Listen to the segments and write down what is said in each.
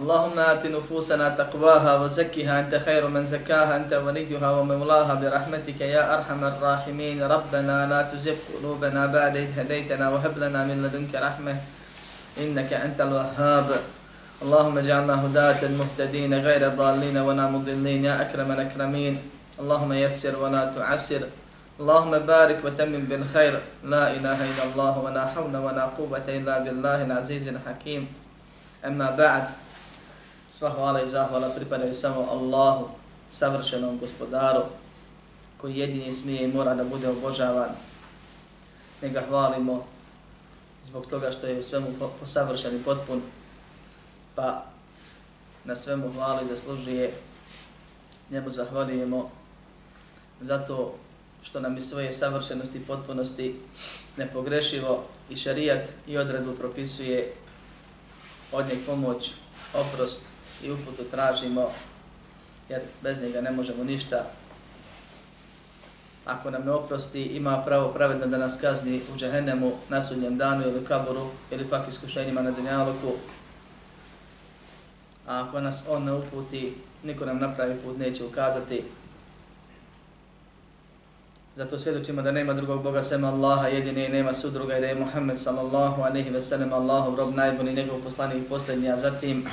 اللهم آت نفوسنا تقواها وزكها أنت خير من زكاها أنت وليها ومولاها برحمتك يا أرحم الراحمين. ربنا لا تزغ قلوبنا بعد إذ هديتنا وهب لنا من لدنك رحمة إنك أنت الوهاب. اللهم اجعلنا هداة مهتدين غير ضالين ولا مضلين يا أكرم الأكرمين. اللهم يسر ولا تعسر. اللهم بارك وتمم بالخير. لا إله إلا الله ولا حول ولا قوة إلا بالله العزيز الحكيم. أما بعد Sva hvala i zahvala pripadaju samo Allahu, savršenom gospodaru, koji jedini smije i mora da bude obožavan. Ne ga hvalimo zbog toga što je u svemu posavršen i potpun, pa na svemu hvali zaslužuje. Njemu zahvalijemo zato što nam i svoje savršenosti i potpunosti nepogrešivo i šarijat i odredu propisuje od njeg pomoć, oprost i uputu tražimo, jer bez njega ne možemo ništa. Ako nam ne oprosti, ima pravo pravedno da nas kazni u džehennemu, na sudnjem danu ili kaboru ili pak iskušenjima na dunjaluku. A ako nas on ne uputi, niko nam napravi put neće ukazati. Zato svjedočimo da nema drugog Boga sem Allaha, jedine i nema sudruga i da je Muhammed sallallahu alaihi ve sellem Allahov rob najbolji, njegov poslanik i posljednji, a zatim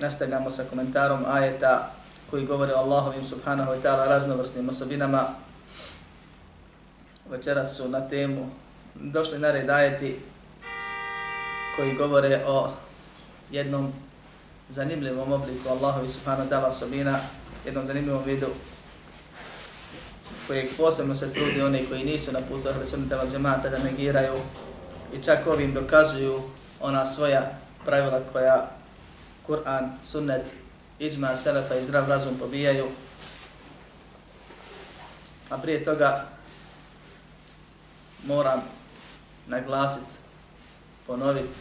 nastavljamo sa komentarom ajeta koji govore o Allahovim subhanahu wa ta'ala raznovrsnim osobinama. Večeras su na temu došli na red ajeti koji govore o jednom zanimljivom obliku Allahovi subhanahu wa ta'ala osobina, jednom zanimljivom vidu kojeg posebno se trudi oni koji nisu na putu Ahle Sunnita val džemata da negiraju i čak ovim dokazuju ona svoja pravila koja Kur'an, sunnet, iđma, selefa i zdrav razum pobijaju. A prije toga moram naglasiti, ponoviti,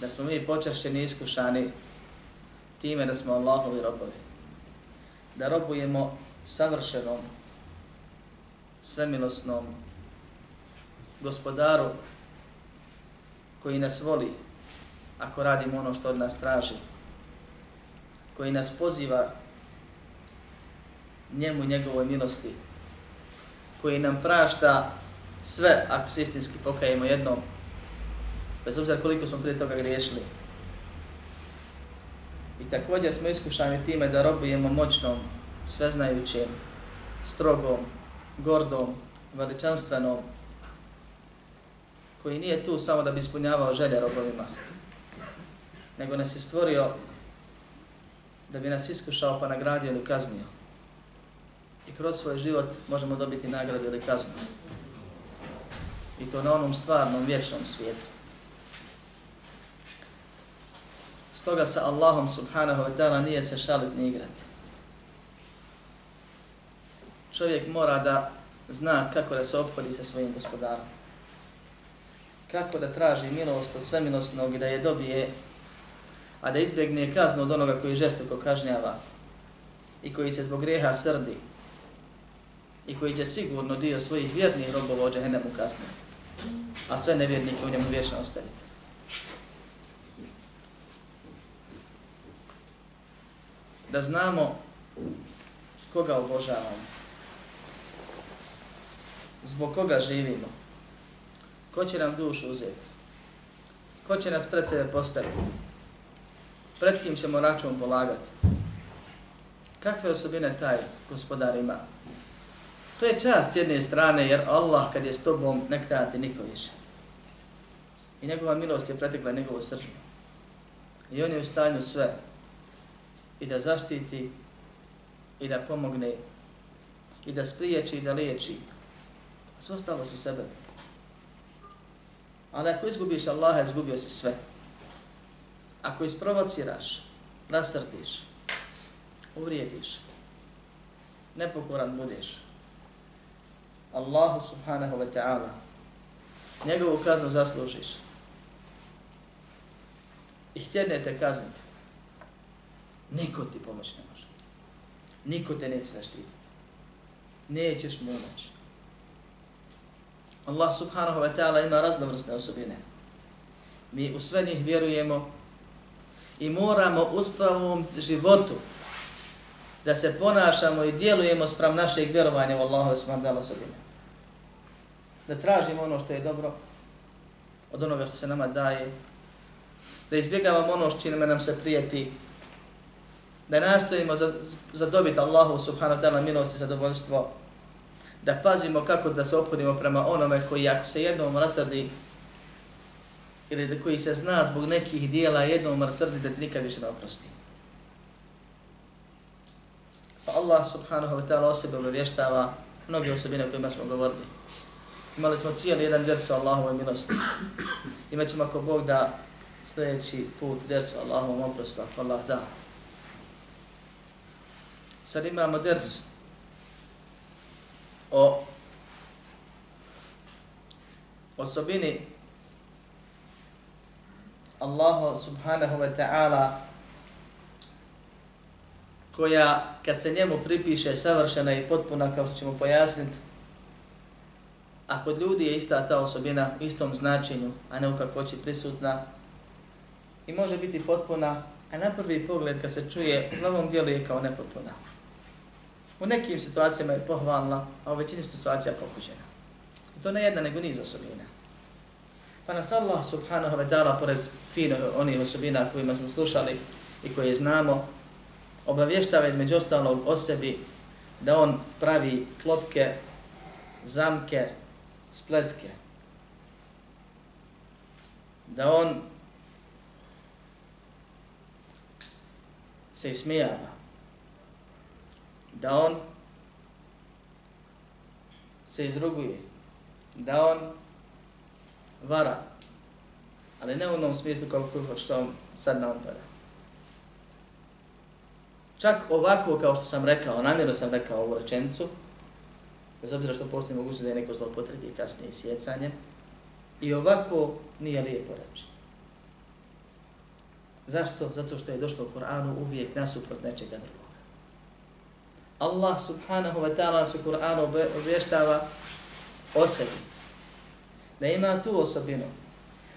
da smo mi počašćeni iskušani time da smo Allahovi robovi. Da robujemo savršenom, svemilosnom gospodaru koji nas voli, ako radimo ono što od nas traži, koji nas poziva njemu i njegovoj milosti, koji nam prašta sve ako se istinski pokajemo jednom, bez obzira koliko smo prije toga griješili. I također smo iskušani time da robujemo moćnom, sveznajućem, strogom, gordom, veličanstvenom, koji nije tu samo da bi ispunjavao želje robovima, nego nas je stvorio da bi nas iskušao pa nagradio ili kaznio. I kroz svoj život možemo dobiti nagradu ili kaznu. I to na onom stvarnom, vječnom svijetu. Stoga sa Allahom subhanahu wa ta'ala nije se šalit ni igrati. Čovjek mora da zna kako da se obhodi sa svojim gospodarom. Kako da traži milost od svemilostnog i da je dobije a da izbjegne kaznu od onoga koji žestoko kažnjava i koji se zbog greha srdi i koji će sigurno dio svojih vjernih robova od džehennemu kasnije, a sve nevjernike u njemu vječno ostaviti. Da znamo koga obožavamo, zbog koga živimo, ko će nam dušu uzeti, ko će nas pred sebe postaviti, pred kim ćemo račun polagati. Kakve osobine taj gospodar ima? To je čast s jedne strane, jer Allah kad je s tobom, ne krati niko više. I njegova milost je pretekla njegovu srđbu. I on je u stanju sve. I da zaštiti, i da pomogne, i da spriječi, i da liječi. A sve ostalo su sebe. Ali ako izgubiš Allaha, izgubio si sve ako isprovociraš, rasrdiš, uvrijediš, nepokoran budeš, Allahu subhanahu wa ta'ala, njegovu kaznu zaslužiš i htjedne te kazniti, niko ti pomoć ne može. Niko te neće zaštititi. Nećeš mu umoći. Allah subhanahu wa ta'ala ima raznovrsne osobine. Mi u sve njih vjerujemo i moramo uspravom životu da se ponašamo i djelujemo sprem našeg vjerovanja u Allahu subhanahu wa ta'ala osobine. Da tražimo ono što je dobro od onoga što se nama daje, da izbjegavamo ono što čime nam se prijeti, da nastojimo zadobiti Allahu subhanahu wa ta'ala milost i zadovoljstvo, da pazimo kako da se ophodimo prema onome koji ako se jednom rasrdi ili da koji se zna zbog nekih dijela jednom rasrdi da ti nikad više ne oprosti. Pa Allah subhanahu wa ta'ala osebno rještava mnoge osobine o kojima smo govorili. Imali smo cijeli jedan ders o Allahovoj milosti. Imaćemo ako Bog da sljedeći put ders o Allahovom oprostu, ako Allah da. Sad imamo ders o osobini Allahu subhanahu wa ta'ala koja kad se njemu pripiše savršena i potpuna kao što ćemo pojasniti a kod ljudi je ista ta osobina u istom značenju a ne u kakvoći prisutna i može biti potpuna a na prvi pogled kad se čuje u novom dijelu je kao nepotpuna. U nekim situacijama je pohvalna, a u većini situacija pokuđena. I to ne jedna, nego niz osobina. Pa nas Allah subhanahu wa ta'ala, pored fino onih osobina kojima smo slušali i koje znamo, obavještava između ostalog o sebi da on pravi klopke, zamke, spletke. Da on se ismijava da on se izruguje, da on vara, ali ne u onom smislu kao kako što on sad na pada. Čak ovako, kao što sam rekao, namjerno sam rekao ovu rečenicu, bez obzira što postoji mogućnost da je neko zlopotrebi kasnije sjecanjem, i ovako nije lijepo reći. Zašto? Zato što je došlo u Koranu uvijek nasuprot nečega drugog. Allah subhanahu wa ta'ala su Kur'an obještava o sebi. Da ima tu osobinu.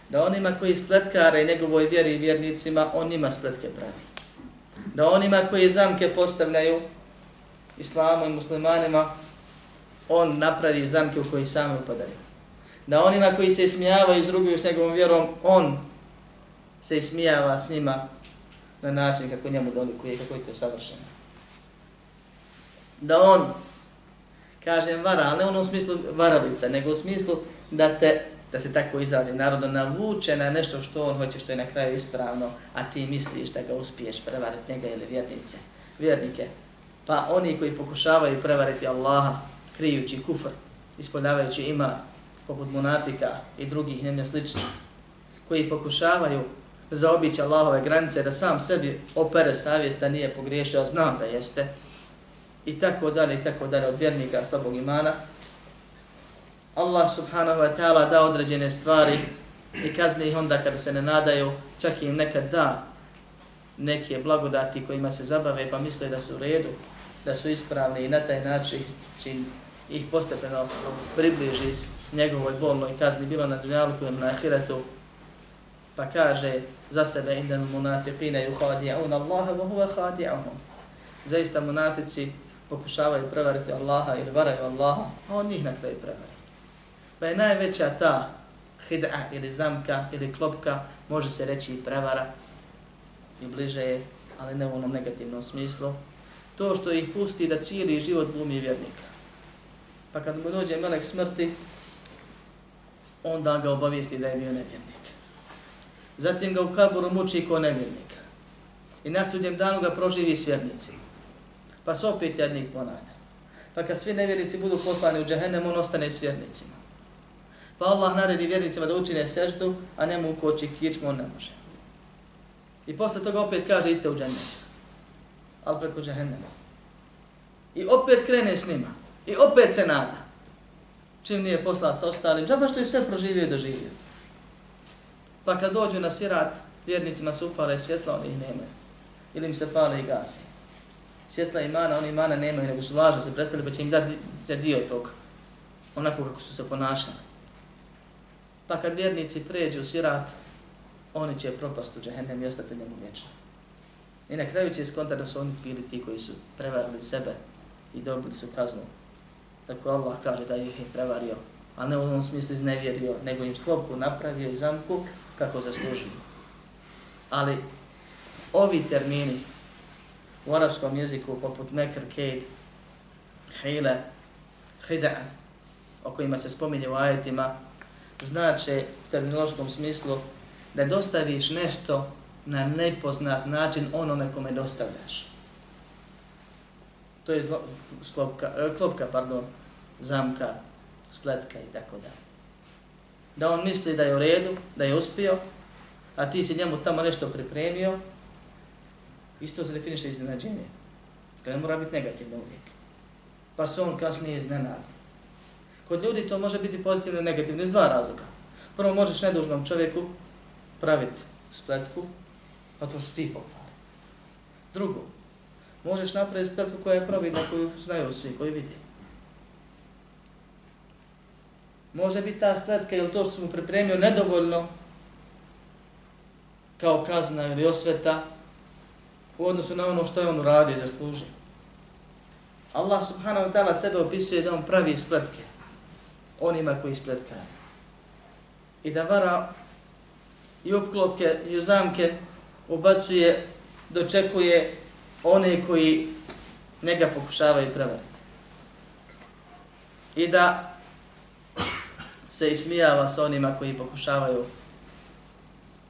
Da onima koji spletkare njegovoj vjeri i vjernicima, on njima spletke pravi. Da onima koji zamke postavljaju islamu i muslimanima, on napravi zamke u koji sami upadaju. Da onima koji se ismijavaju i izruguju s njegovom vjerom, on se ismijava s njima na način kako njemu dolikuje kako je to savršeno da on, kažem vara, ali ne u smislu varalica, nego u smislu da te, da se tako izrazi narodno, navuče na nešto što on hoće, što je na kraju ispravno, a ti misliš da ga uspiješ prevariti njega ili vjernice, vjernike. Pa oni koji pokušavaju prevariti Allaha, krijući kufr, ispoljavajući ima, poput munafika i drugih njemne sličnih, koji pokušavaju zaobići Allahove granice, da sam sebi opere savjest da nije pogriješio, znam da jeste, i tako dalje i tako dalje od vjernika slabog imana. Allah subhanahu wa ta'ala da određene stvari i kazni ih onda kada se ne nadaju, čak im nekad da neke blagodati kojima se zabave pa misle da su u redu, da su ispravni i na taj način čin ih postepeno približi njegovoj bolnoj kazni bilo na dunjalku ili na ahiretu pa kaže za sebe indan munafiqina yukhadi'un Allaha wa huwa khadi'uhum zaista munafici pokušavaju prevariti Allaha ili varaju Allaha, a on njih na kraju prevari. Pa je najveća ta hid'a ili zamka ili klopka, može se reći i prevara, i bliže je, ali ne u onom negativnom smislu, to što ih pusti da cijeli život glumi vjernika. Pa kad mu dođe melek smrti, onda ga obavijesti da je bio nevjernik. Zatim ga u kaburu muči ko nevjernika. I na sudnjem danu ga proživi s vjernicima pa se opet jednik ponavlja. Pa kad svi nevjernici budu poslani u džehennem, on ostane s vjernicima. Pa Allah naredi vjernicima da učine seždu, a ne mu koči kičmu, on ne može. I posle toga opet kaže idite u džennet. Ali preko džehennema. I opet krene s njima. I opet se nada. Čim nije posla sa ostalim, džaba što je sve proživio i doživio. Pa kad dođu na sirat, vjernicima se upale svjetla, oni ih nemaju. Ili im se pale i gasi. Svjetla imana, oni imana nemaju, nego su lažno se predstavili, pa će im dati za dio tog, onako kako su se ponašali. Pa kad vjernici pređu u sirat, oni će propast u džehennem i ostati njemu vječno. I na kraju će skonta da su oni bili ti koji su prevarili sebe i dobili su kaznu. Tako Allah kaže da ih je prevario, a ne u onom smislu iznevjerio, nego im sklopku napravio i zamku kako zaslužuju. Ali ovi termini u arapskom jeziku poput mekr, kejd, hile, hida, o kojima se spominje u ajetima, znači u terminološkom smislu da dostaviš nešto na nepoznat način onome kome dostavljaš. To je zlo, e, klopka, pardon, zamka, spletka i tako dalje. Da on misli da je u redu, da je uspio, a ti si njemu tamo nešto pripremio, isto se definiše iznenađenje. Dakle, Kada mora biti negativno uvijek. Pa se on kasnije iznenadi. Kod ljudi to može biti pozitivno i negativno iz dva razloga. Prvo, možeš nedužnom čovjeku praviti spletku, pa to što ti pokvari. Drugo, možeš napraviti spletku koja je pravidna, koju znaju svi, koji vidi. Može biti ta spletka ili to što su mu pripremio nedovoljno kao kazna ili osveta u odnosu na ono što je on uradio i zaslužio. Allah subhanahu wa ta'ala sebe opisuje da on pravi spletke onima koji spletkaju. I da vara i opklopke i uzamke ubacuje, dočekuje one koji njega pokušavaju prevariti. I da se ismijava sa onima koji pokušavaju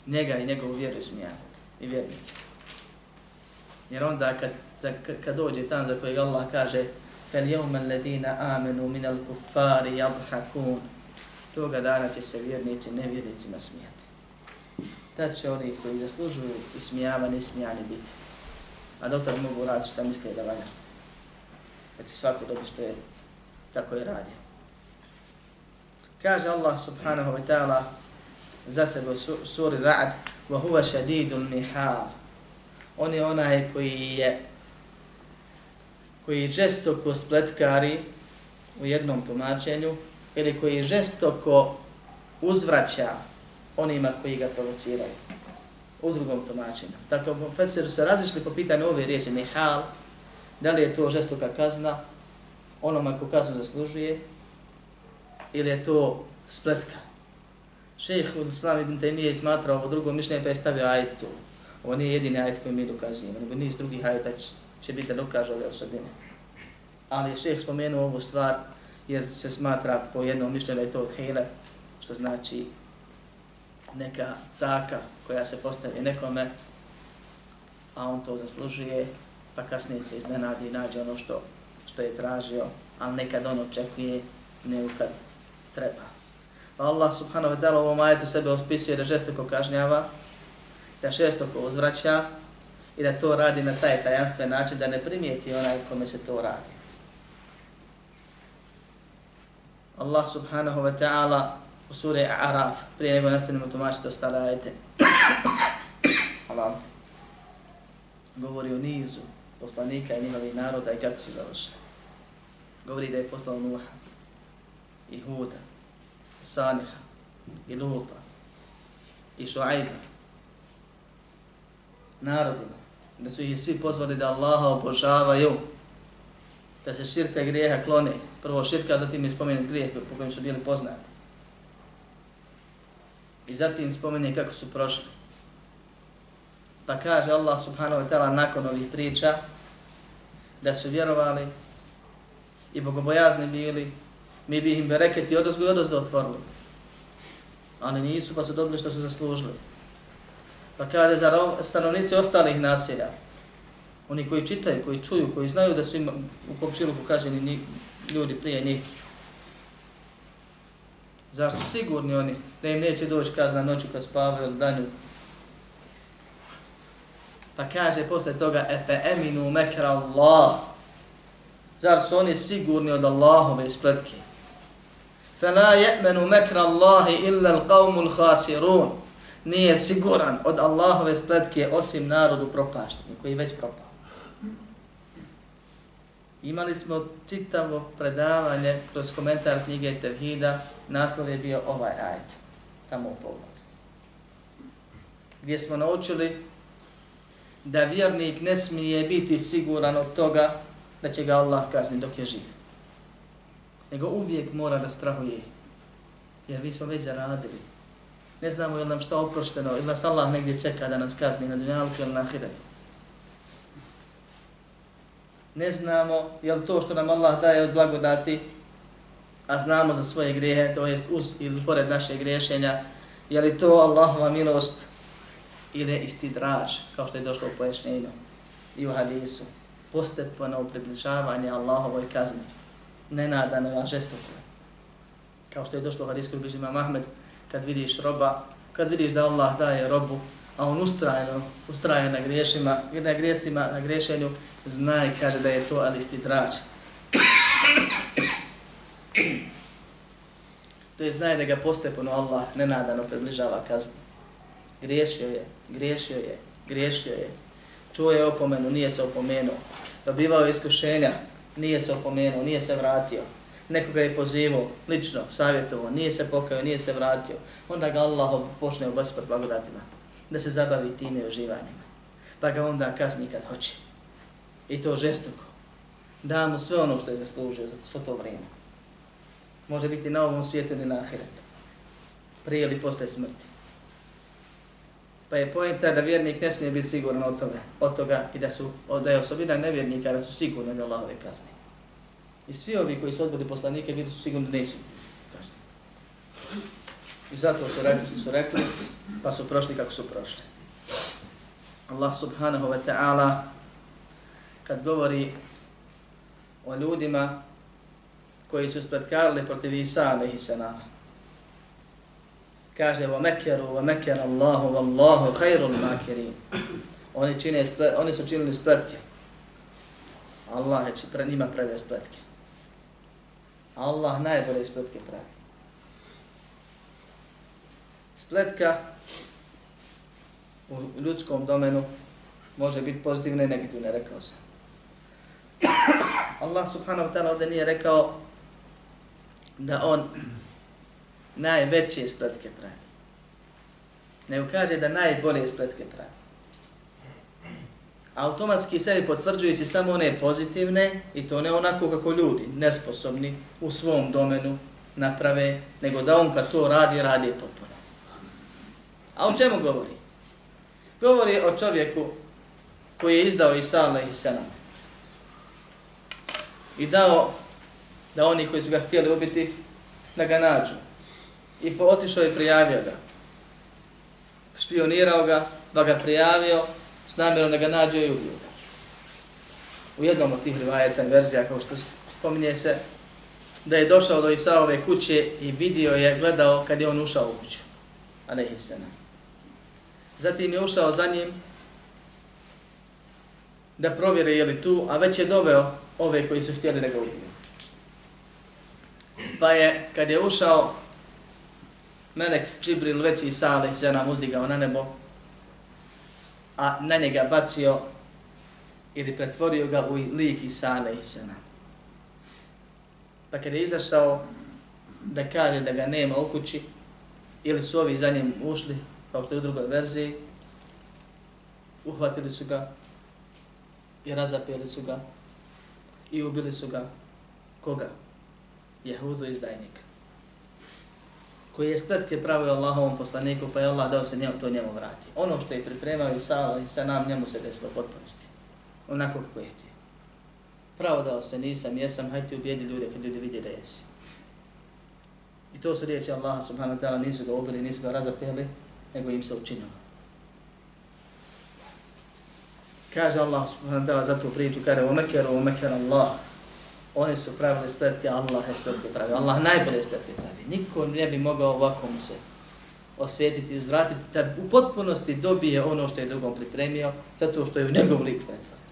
njega i njegovu vjeru ismijavati i vjernike. Jer onda kad, za, kad dođe tam za kojeg Allah kaže فَالْيَوْمَ الَّذِينَ آمَنُوا مِنَ الْكُفَّارِ يَضْحَكُونَ Toga dana će se vjernici nevjernicima smijati. Tad će oni koji zaslužuju ismijavani i smijani biti. A doktor mogu raditi što misle da valja. Da će svako dobiti što je, kako je radio. Kaže Allah subhanahu wa ta'ala za sebe u suri Ra'd وَهُوَ شَدِيدُ الْمِحَالِ On je onaj koji je koji žestoko spletkari u jednom tumačenju ili koji žestoko uzvraća onima koji ga provociraju u drugom tumačenju. Dakle, u Fesiru se razišli po pitanju ove riječi Mihal, da li je to žestoka kazna onoma ko kaznu zaslužuje ili je to spletka. Šejh Islam ibn Taymiye smatrao ovo drugo mišljenje pa je stavio ajet tu. Ovo nije jedini ajet koji mi dokazujemo, nego niz drugih ajeta će biti da dokaže ove osobine. Ali šeh spomenuo ovu stvar jer se smatra po jednom mišljenju da je to hele, što znači neka caka koja se postavi nekome, a on to zaslužuje, pa kasnije se iznenadi i nađe ono što, što je tražio, ali nekad on očekuje, ne kad treba. Pa Allah subhanahu wa ta'ala u ovom ajetu sebe ospisuje da žestoko kažnjava, da šestoko uzvraća, i da to radi na taj tajanstven način da ne primijeti onaj kome se to radi. Allah subhanahu wa ta'ala u suri Araf, prije nego nastavimo tumačiti ostale ajete, Allah govori o nizu poslanika i njihovih naroda i kako su završeni. Govori da je poslao Nuha, i Huda, i Saniha, i Luta, i Šuajba, narodima, da su ih svi pozvali da Allaha obožavaju, da se širka grijeha klone. Prvo širka, zatim je spomenut grijeh po kojem su bili poznati. I zatim spomenje kako su prošli. Pa kaže Allah subhanahu wa ta'ala nakon ovih priča da su vjerovali i bogobojazni bili, mi bi im bereketi odozgo i odozdo otvorili. Oni nisu pa su dobili što su zaslužili. Pa kaže za stanovnici ostalih naselja, oni koji čitaju, koji čuju, koji znaju da su ima, u komšiluku kaženi ni, ljudi prije njih. Zar su sigurni oni da im neće doći kazna noću kad spavaju ili danju? Pa kaže posle toga, efe eminu mekra Allah. Zar su oni sigurni od Allahove ispletke? Fe. Fe la je'menu mekra Allahi illa l'qavmu l'hasirun. Nije siguran od Allahove spletke osim narodu propašteni, koji već propao. Imali smo čitavo predavanje kroz komentar knjige Tevhida, naslov je bio ovaj ajet, tamo u pogledu. Gdje smo naučili da vjernik ne smije biti siguran od toga da će ga Allah kazni dok je živ. Nego uvijek mora da strahuje. Jer mi smo već zaradili. Ne znamo je nam šta oprošteno, ili nas Allah negdje čeka da nas kazni na dunjalku ili na ahiretu. Ne znamo je li to što nam Allah daje od blagodati, a znamo za svoje grijehe, to jest uz ili pored naše griješenja, je li to Allahova milost ili isti draž, kao što je došlo u pojašnjenju i u hadisu postepeno približavanje Allahovoj kazni. Nenadano, a žestoko. Kao što je došlo u hadisku u Bižima Mahmed, kad vidiš roba, kad vidiš da Allah daje robu, a on ustrajno, ustraje na griješima, na grijesima, na griješenju, znaj, kaže da je to alisti drač. to je znaje da ga postepeno Allah nenadano približava kaznu. Griješio je, griješio je, griješio je, čuo je opomenu, nije se opomenuo, dobivao iskušenja, nije se opomenuo, nije se vratio, nekoga je pozivao, lično, savjetovao, nije se pokajao, nije se vratio, onda ga Allah počne u gospod blagodatima, da se zabavi time uživanjima, pa ga onda kazni kad hoće. I to žestoko. Da mu sve ono što je zaslužio za svo to vrijeme. Može biti na ovom svijetu ili na ahiretu. Prije ili posle smrti. Pa je pojenta da vjernik ne smije biti siguran od toga, od toga i da su da je osobina nevjernika da su sigurni da Allahove kazne. I svi ovi koji su odbili poslanike bili su sigurno da neće. I zato su rekli što su rekli, pa su prošli kako su prošli. Allah subhanahu wa ta'ala kad govori o ljudima koji su spretkarili protiv Isa alaihi salama, kaže wa makaru wa makara Allahu wallahu khairul makirin. Oni čine oni su činili spletke. Allah je pre njima pravio spletke. Allah najbolje spletke pravi. Spletka u ljudskom domenu može biti pozitivna i negativna, rekao sam. Allah subhanahu wa ta'ala ovdje nije rekao da on najveće spletke pravi. Ne ukaže da najbolje spletke pravi. Automatski sebi potvrđujući samo one pozitivne i to ne onako kako ljudi, nesposobni u svom domenu naprave, nego da on kad to radi, radi je potpuno. A o čemu govori? Govori o čovjeku koji je izdao Isa i Senam. I dao da oni koji su ga htjeli ubiti, da ga nađu i otišao i prijavio ga. Špionirao ga, pa ga prijavio s namjerom da ga nađe i ubiju ga. U jednom od tih rivajeta verzija, kao što spominje se, da je došao do Isaove kuće i vidio je, gledao kad je on ušao u kuću, a ne Isena. Zatim je ušao za njim da provjere je li tu, a već je doveo ove koji su htjeli da ga ubiju. Pa je, kad je ušao, Melek Džibril već i sale se nam uzdigao na nebo, a na njega bacio ili pretvorio ga u lik Isana i Sena. Pa kada je izašao da kaže da ga nema u kući, ili su ovi za njim ušli, kao što je u drugoj verziji, uhvatili su ga i razapeli su ga i ubili su ga. Koga? Jehudu izdajnika koji je spletke pravio Allahovom poslaniku, pa je Allah dao se njemu, to njemu vrati. Ono što je pripremao i sa, i sa nam, njemu se desilo potpunosti. Onako kako je htio. Pravo dao se, nisam, jesam, hajde ti ubijedi ljude kad ljudi vidi da jesi. I to su riječi Allaha subhanahu wa ta'ala, nisu ga ubili, nisu ga razapeli, nego im se učinilo. Kaže Allah subhanahu wa ta'ala za tu priču, kada je umekeru, umekeru Allah, oni su pravili spletke, Allah je spletke pravi. Allah najbolje spletke pravi. Niko ne bi mogao ovako mu se osvijetiti i uzvratiti, da u potpunosti dobije ono što je drugom pripremio, zato što je u njegov lik pretvoren.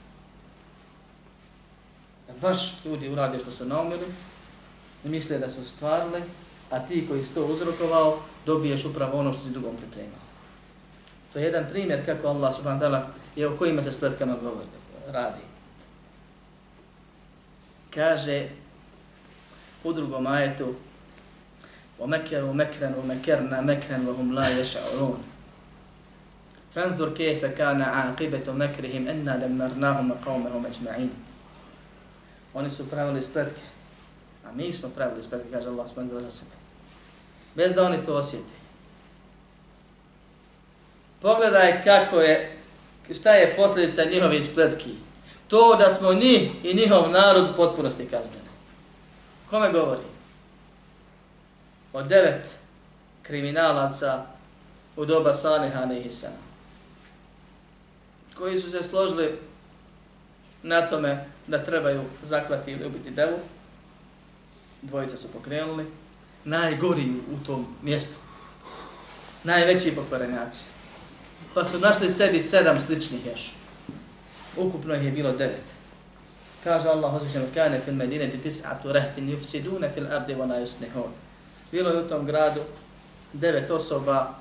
Da baš ljudi urade što su naumili, i misle da su stvarili, a ti koji si to uzrokovao, dobiješ upravo ono što si drugom pripremio. To je jedan primjer kako Allah subhanahu wa ta'ala je o kojima se spletkama govori, radi Kaže u drugom ajetu وَمَكَرُوا مَكْرًا وَمَكَرْنَا مَكْرًا وَهُمْ لَا يَشْعُرُونَ فانظر كيف كان عاقبة مكرهم أنا دمرناهم قومهم أجمعين Oni su pravili spletke, a mi smo pravili spletke, kaže Allah subhanahu za sebe. Bez da oni to osjeti. Pogledaj kako je, šta je posljedica njihovih spletki. To da smo njih i njihov narod potpunosti kaznili. Kome govori? od devet kriminalaca u doba Saliha Nehisana, koji su se složili na tome da trebaju zaklati ili ubiti devu, dvojica su pokrenuli, najgori u tom mjestu, najveći pokvarenjaci. Pa su našli sebi sedam sličnih još. Ukupno ih je bilo devet. Kaže Allah, uzvišeno, kane fil medine ti tis'atu rehtin yufsidune fil ardi wa la yusnihun. Bilo je u tom gradu devet osoba,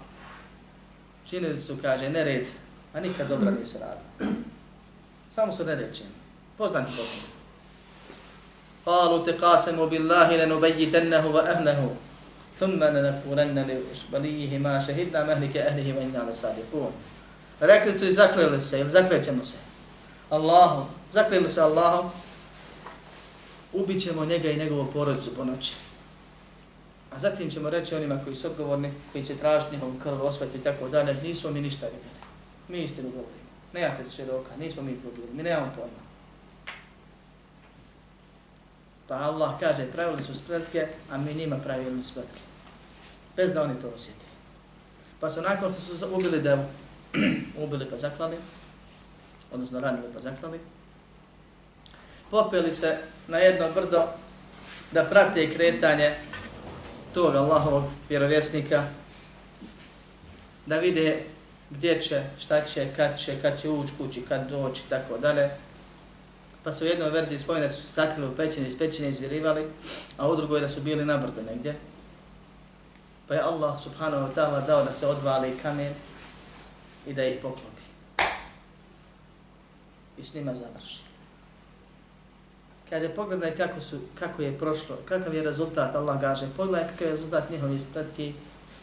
činili su, kaže, nered, a nikad dobro nisu radili. Samo su nered činili. Poznani Bogom. Qalu te billahi lenubajitannahu wa ahnehu. Thumma nenakuranna li balijihi ma shahidna mahlika ahlihi wa inna sadiqun. Rekli su i zakleli se, ili zaklećemo se. Allahom, zakleli se Allahom, ubit ćemo njega i njegovu porodicu po noći. A zatim ćemo reći onima koji su odgovorni, koji će tražiti njihov krv, osvet i tako dalje, nismo mi ništa vidjeli. Mi istinu govorimo. Ne jate svjedoka, nismo mi to bili, mi nemamo pojma. Pa Allah kaže, pravili su spletke, a mi njima pravili spletke. Bez da oni to osjeti. Pa su nakon što su ubili devu, ubili pa zaklali, odnosno ranili pa zaklali, popeli se na jedno brdo da prate kretanje tog Allahovog vjerovjesnika, da vide gdje će, šta će, kad će, kad će ući kući, kad doći, tako dalje. Pa su u jednoj verziji spojene su se sakrili u pećini, iz pećine izvirivali, a u drugoj da su bili na brdu negdje. Pa je Allah subhanahu wa ta'ala dao da se odvali kamen i da ih pokloni. I s njima završi. Kaže, pogledaj kako, su, kako je prošlo, kakav je rezultat, Allah kaže, pogledaj kakav je rezultat njihovi spletki,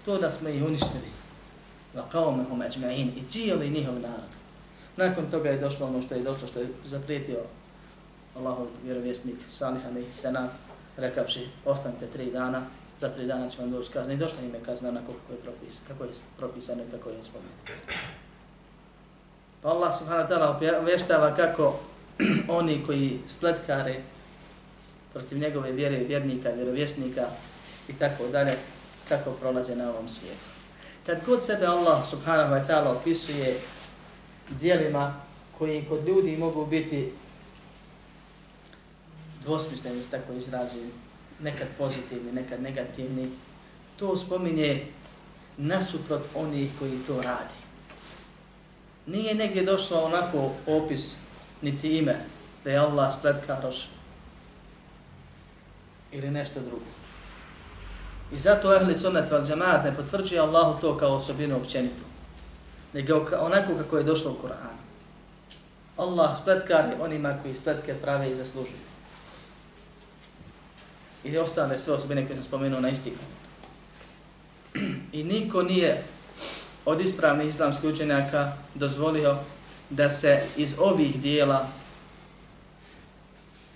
to da smo ih uništili. Va kaume hum ajma'in, i cijeli njihov narod. Nakon toga je došlo ono što je došlo, što je zaprijetio Allahov vjerovjesnik Salih alaih senat, rekavši, ostanite tri dana, za tri dana će vam doći kazna i došla im je kazna onako kako je, propis, kako je propisano i kako je spomenuto. Pa Allah subhanahu wa ta'ala obještava kako oni koji spletkare protiv njegove vjere, vjernika, vjerovjesnika i tako dalje, kako prolaze na ovom svijetu. Kad god sebe Allah subhanahu wa ta'ala opisuje dijelima koji kod ljudi mogu biti dvosmisleni, tako izrazim, nekad pozitivni, nekad negativni, to spominje nasuprot onih koji to radi. Nije negdje došlo onako opis niti ime da je Allah spletkaroš ili nešto drugo. I zato ehli sunnet val džamaat ne potvrđuje Allahu to kao osobinu općenitu, nego onako kako je došlo u Kur'anu. Allah spletkar je onima koji spletke prave i zaslužuju. I ostale sve osobine koje sam spomenuo na isti I niko nije od ispravnih islamskih učenjaka dozvolio da se iz ovih dijela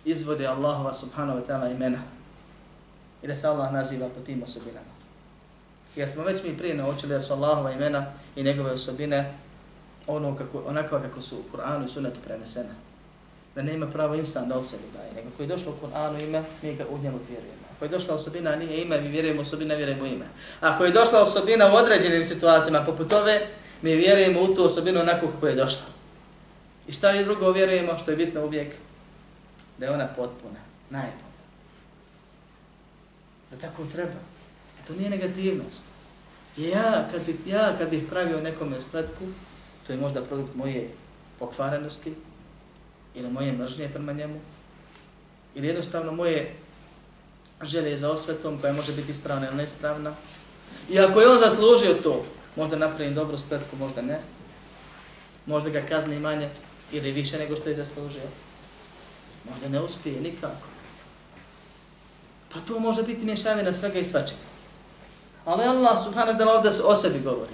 izvode Allahova subhanahu wa ta'ala imena i da se Allah naziva po tim osobinama. Jer smo već mi prije naučili da su Allahova imena i njegove osobine ono kako, onako kako su u Kur'anu i sunetu prenesene. Da nema pravo insan da od sebe daje. Nego koji je došlo u Kur'anu ime, mi ga u njemu vjerujemo. Ako je došla osobina, nije ime, mi vjerujemo osobina, vjerujemo ime. Ako je došla osobina u određenim situacijama poput ove, mi vjerujemo u tu osobinu onako kako je došla. I šta je drugo vjerujemo, što je bitno uvijek, da je ona potpuna, najbolja. Da tako treba. E, to nije negativnost. Ja kad, bi, ja kad bih pravio nekome spletku, to je možda produkt moje pokvarenosti ili moje mržnje prema njemu, ili jednostavno moje želje za osvetom koja može biti ispravna ili neispravna. I ako je on zaslužio to, možda napravim dobru spletku, možda ne. Možda ga kazni manje ili više nego što je zaslužio. Možda ne uspije nikako. Pa to može biti mješavina svega i svačega. Ali Allah subhanahu wa ta'ala ovdje o sebi govori.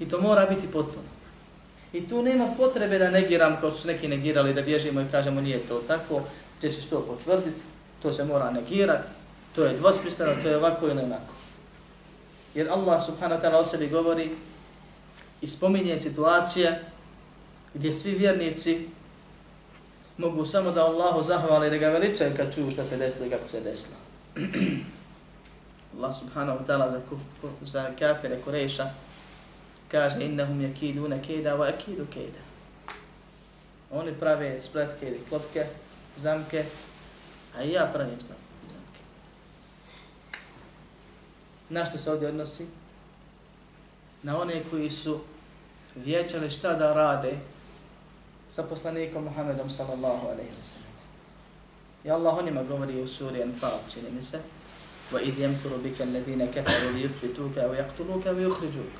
I to mora biti potpuno. I tu nema potrebe da negiram kao što su neki negirali, da bježimo i kažemo nije to tako, gdje ćeš to potvrditi, to se mora negirati, to je dvosmisleno, to je ovako ili onako. Jer Allah subhanahu wa ta'ala o sebi govori i spominje situacije gdje svi vjernici mogu samo da Allahu zahvali da ga veličaju kad čuju šta se desilo i kako se desilo. Allah subhanahu wa ta'ala za, za kafire Kureša kaže innahum yakiduna kayda wa akidu kayda. Oni prave spletke ili klopke, zamke, a i ja pravim zamke. Na što se ovdje odnosi? Na one koji su vječali šta da rade sa poslanikom Muhammedom sallallahu alaihi wa sallam. I Allah o njima govori u suri Anfal, čini mi se, وَإِذْ يَمْكُرُ بِكَ الَّذِينَ كَفَرُوا لِيُثْبِتُوكَ وَيَقْتُلُوكَ وَيُخْرِجُوكَ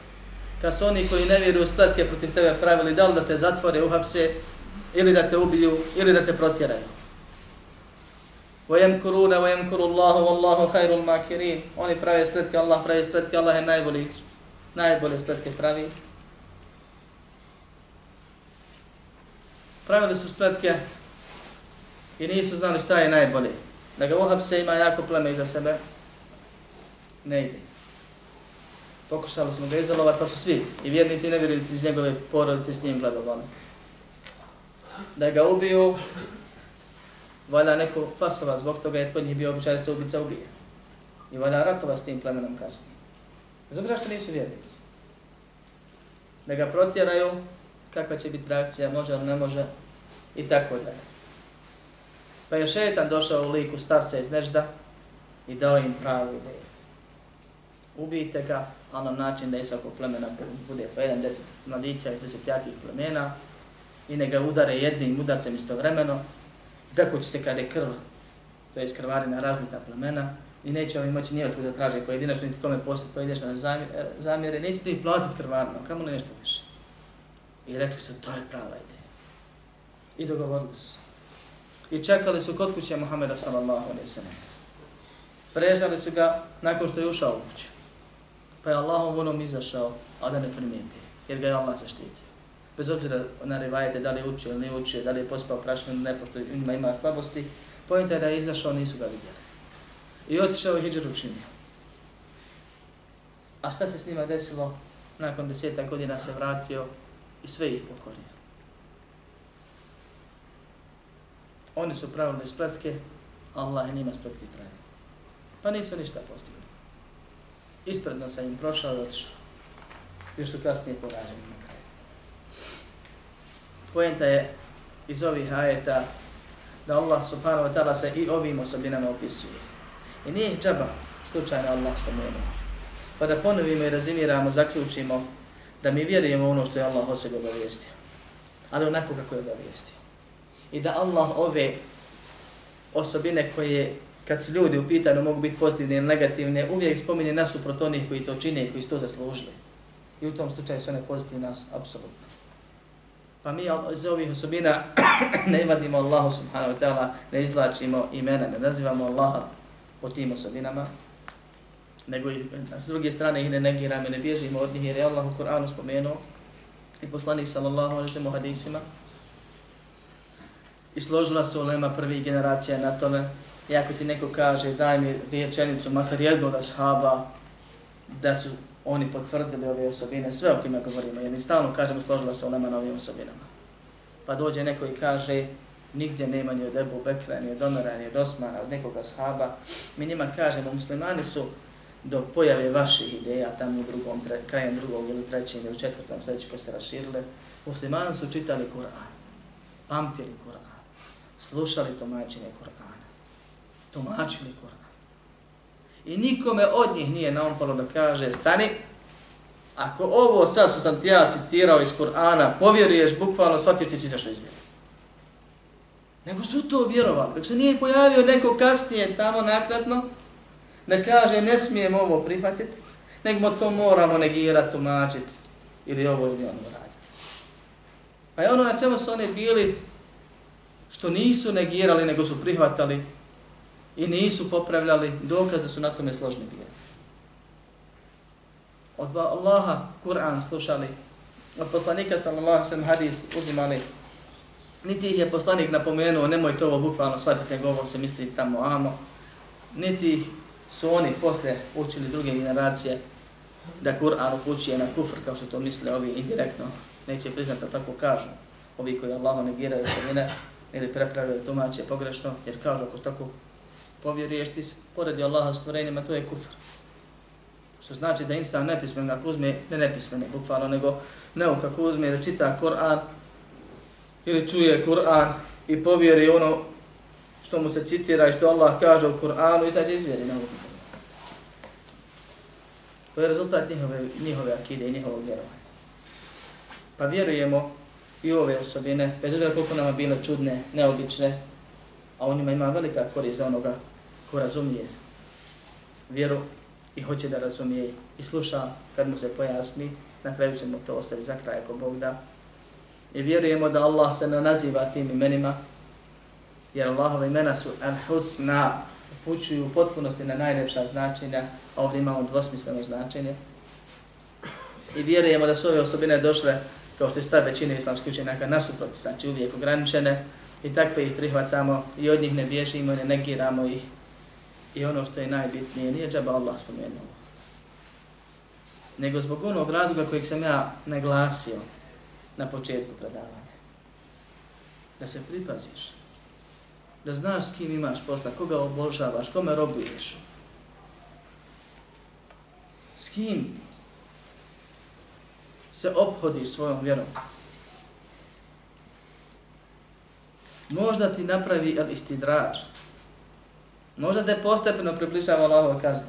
Kad su oni koji ne vjeruju spletke protiv tebe pravili, da li da te zatvore, uhapse, ili da te ubiju, ili da te protjeraju. وَيَمْكُرُونَ وَيَمْكُرُ اللَّهُ وَاللَّهُ خَيْرُ الْمَاكِرِينَ Oni pravi spletke, Allah pravi spletke, Allah je najbolji, najbolje spletke pravi. Pravili su spletke i nisu znali šta je najbolje. Da ga uhapse ima jako pleme iza sebe, ne ide. Pokušali smo ga izolovati, pa su svi, i vjernici i nevjernici iz njegove porodice s njim gledovali. Da ga ubiju, valja neko fasova zbog toga jer kod njih bio običaj da se ubica ubije. I valja ratova s tim plemenom kasnije. Zabira što nisu vjernici. Da ga protjeraju, kakva će biti reakcija, može ili ne može, i tako dalje. Pa je šetan došao u liku starca iz Nežda i dao im pravu ideju. Ubijte ga, onom na način da je svako plemena bude po jedan deset mladića iz deset jakih plemena i ne ga udare jednim udarcem istovremeno. Tako će se kada je krv, to je krvarina razlita plemena, i neće oni moći nijed da traže pojedinačno, niti kome posjet pojedinačno e, zamjere, neće ti platiti krvarno, kamo li nešto više. I rekli su, to je prava ideja. I dogovorili su i čekali su kod kuće Muhammeda sallallahu alaihi sallam. Prežali su ga nakon što je ušao u kuću. Pa je Allahom volom izašao, a da ne primijeti, jer ga je Allah zaštitio. Bez obzira na rivajete, da li je učio ili ne učio, da li je pospao prašno ili ne, pošto ima, ima slabosti, pojenta je da je izašao, nisu ga vidjeli. I otišao je hijđar učinio. A šta se s njima desilo? Nakon deseta godina se vratio i sve ih pokorio. Oni su pravili spletke, Allah je njima spletke pravi. Pa nisu ništa postigli. Ispredno sam im prošao i otišao. Još su kasnije poraženi na kraju. Pojenta je iz ovih ajeta da Allah subhanahu wa ta'ala se i ovim osobinama opisuje. I nije ih džaba slučajno Allah spomenuo. Pa da ponovimo i razimiramo, zaključimo da mi vjerujemo ono što je Allah o sebi obavijestio. Ali onako kako je obavijestio i da Allah ove osobine koje kad su ljudi u pitanju mogu biti pozitivne ili negativne, uvijek spominje nasuprot onih koji to čine i koji su to zaslužili. I u tom slučaju su one pozitivne, apsolutno. Pa mi iz ovih osobina ne vadimo Allahu subhanahu wa ta'ala, ne izlačimo imena, ne nazivamo Allaha po tim osobinama, nego i s druge strane ih ne negiramo ne bježimo od njih jer je Allah u Kur'anu spomenuo i poslanik sallallahu alaihi wa hadisima, I složila se ulema prvi generacija na tome. I ako ti neko kaže daj mi riječenicu, makar jednog ashaba, da su oni potvrdili ove osobine, sve o kojima govorimo, jer mi stalno kažemo složila se ulema na ovim osobinama. Pa dođe neko i kaže nigdje nema ni od Ebu Bekra, ni od Omera, ni od Osmana, od nekog ashaba. Mi njima kažemo, muslimani su do pojave vaših ideja tamo u drugom, tre, krajem drugog ili trećem ili četvrtom sljedeći koji se raširile, muslimani su čitali Kur'an, pamtili Kur'an slušali tumačenje Kur'ana Tumačili Kur'an. I nikome od njih nije naompalo da kaže stani, Ako ovo sad što sam ti ja citirao iz Kur'ana, povjeruješ, bukvalno shvatiš ti si izašao iz vjera. Nego su to vjerovali. Dok se nije pojavio neko kasnije tamo nakratno, ne kaže ne smijemo ovo prihvatiti, nego to moramo negirati, tumačiti ili ovo ili ono raditi. Pa je ono na čemu su oni bili, što nisu negirali, nego su prihvatali i nisu popravljali, dokaz da su na tome složni bili. Od Allaha Kur'an slušali, od poslanika sallallahu sallam hadis uzimali, niti ih je poslanik napomenuo, nemoj to ovo bukvalno shvatiti, nego ovo se misli tamo amo, niti ih su oni posle učili druge generacije da Kur'an upućuje na kufr, kao što to misle ovi indirektno, neće priznati tako kažu, ovi koji Allahu negiraju ne ili prepravljaju tumače pogrešno, jer kažu ako tako povjeruješ ti poredi Allaha stvorenjima, to je kufr. Što znači da insan nepismen ako uzme, ne nepismen bukvalno, nego neuk ako uzme da čita Kur'an ili čuje Kur'an i povjeri ono što mu se citira i što Allah kaže u Kur'anu i sad izvjeri na uzme. To je rezultat njihove, njihove akide i njihovog vjerovanja. Pa vjerujemo i ove osobine, bez obzira koliko nama bile čudne, neobične, a on ima velika korist za onoga ko razumije vjeru i hoće da razumije i sluša kad mu se pojasni, na kraju ćemo to ostaviti za kraj ako Bog da. I vjerujemo da Allah se ne naziva tim imenima, jer Allahove imena su al-husna, upućuju u potpunosti na najlepša značenja, a ovdje imamo dvosmisleno značenje. I vjerujemo da su ove osobine došle, kao što je stav većine islamskih učenjaka, nasuprot, znači uvijek ograničene, i takve ih prihvatamo i od njih ne bježimo, ne negiramo ih. I ono što je najbitnije, nije džaba Allah spomenuo. Nego zbog onog razloga kojeg sam ja naglasio na početku predavanja. Da se pripaziš. Da znaš s kim imaš posla, koga obožavaš, kome robuješ. S kim se obhodiš svojom vjerom. možda ti napravi el istidrač. Možda te postepeno približava Allahova kazni.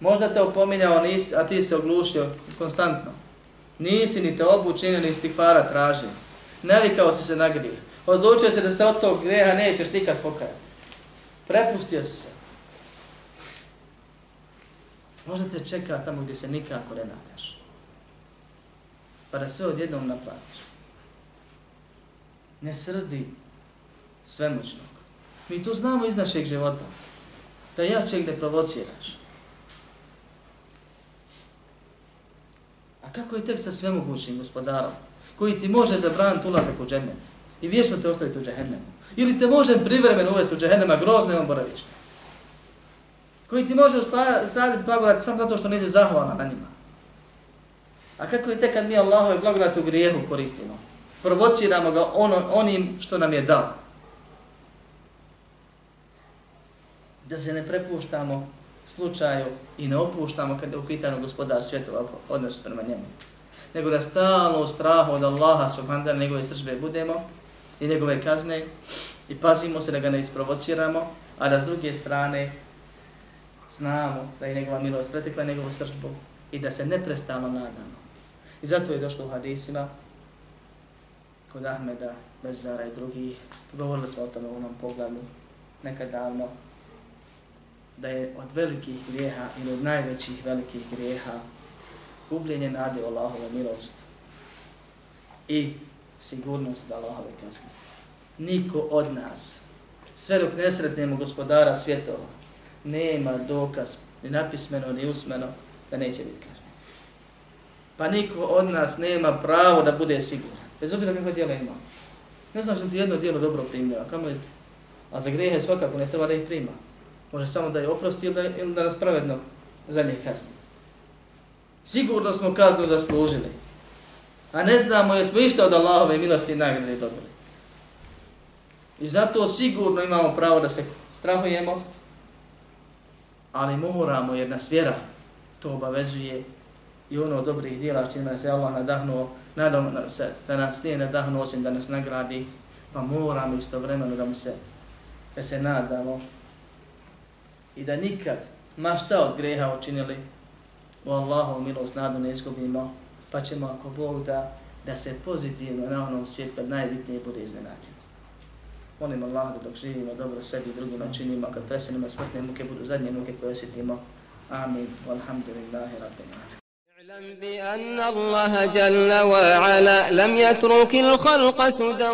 Možda te opominjao, nis, a ti se oglušio konstantno. Nisi ni te obučenio, ni stikvara tražio. Navikao si se na grije. Odlučio se da se od tog greha nećeš nikad pokajati. Prepustio si se. Možda te čeka tamo gdje se nikako ne nadaš. Pa da sve odjednom naplatiš. Ne srdi svemoćnog. Mi to znamo iz našeg života. Da ja čeg ne provociraš. A kako je tek sa svemogućim gospodarom? Koji ti može zabraniti ulazak u džennet i vječno te ostaviti u džehennemu. Ili te može privremeno uvesti u džehennema grozno i on boravište. Koji ti može ustaviti blagodat samo zato što nisi zahvalna na njima. A kako je tek kad mi Allahove blagodat u grijehu koristimo? Provociramo ga ono, onim što nam je dao. Da se ne prepuštamo slučaju i ne opuštamo kada je u pitanju gospodar svjetova odnos prema njemu. Nego da stalno u strahu od Allaha subhanahu njegove sržbe budemo i njegove kazne i pazimo se da ga ne isprovociramo, a da s druge strane znamo da je njegova milost pretekla njegovu sržbu i da se neprestano nadamo. I zato je došlo u hadisima kod Ahmeda, Bezara i drugih, govorili smo o tome u onom pogledu nekad davno, da je od velikih grijeha ili od najvećih velikih grijeha gubljenje nade u Allahove milost i sigurnost da Allahove kazne. Niko od nas, sve dok ne sretnemo gospodara svjetova, nema dokaz ni napismeno ni usmeno da neće biti kažen. Pa niko od nas nema pravo da bude siguran. Bez obzira kakve djela ima. Ne znam što ti jedno djelo dobro primjera, kamo jeste? A za grijehe svakako ne treba da ih prima. Može samo da je oprosti ili da, ili da nas pravedno za njih kazni. Sigurno smo kaznu zaslužili. A ne znamo jesmo išta od Allahove milosti i nagrade dobili. I zato sigurno imamo pravo da se strahujemo, ali moramo jer nas vjera to obavezuje i ono od dobrih dijela čime se Allah nadahnuo, nadamo se da nas nije nadahnuo osim da nas nagradi, pa moramo istovremeno da, se, da se nadamo i da nikad ma šta od greha učinili, u Allahu milost nadu ne izgubimo, pa ćemo ako Bog da, da se pozitivno na onom svijetu kad najbitnije bude iznenadimo. Molim Allah da dok živimo dobro sebi i drugima činimo, kad presenimo smrtne muke budu zadnje muke koje osjetimo. Amin. Walhamdulillahi rabbil alamin. اعلم بأن الله جل وعلا لم يترك الخلق سدى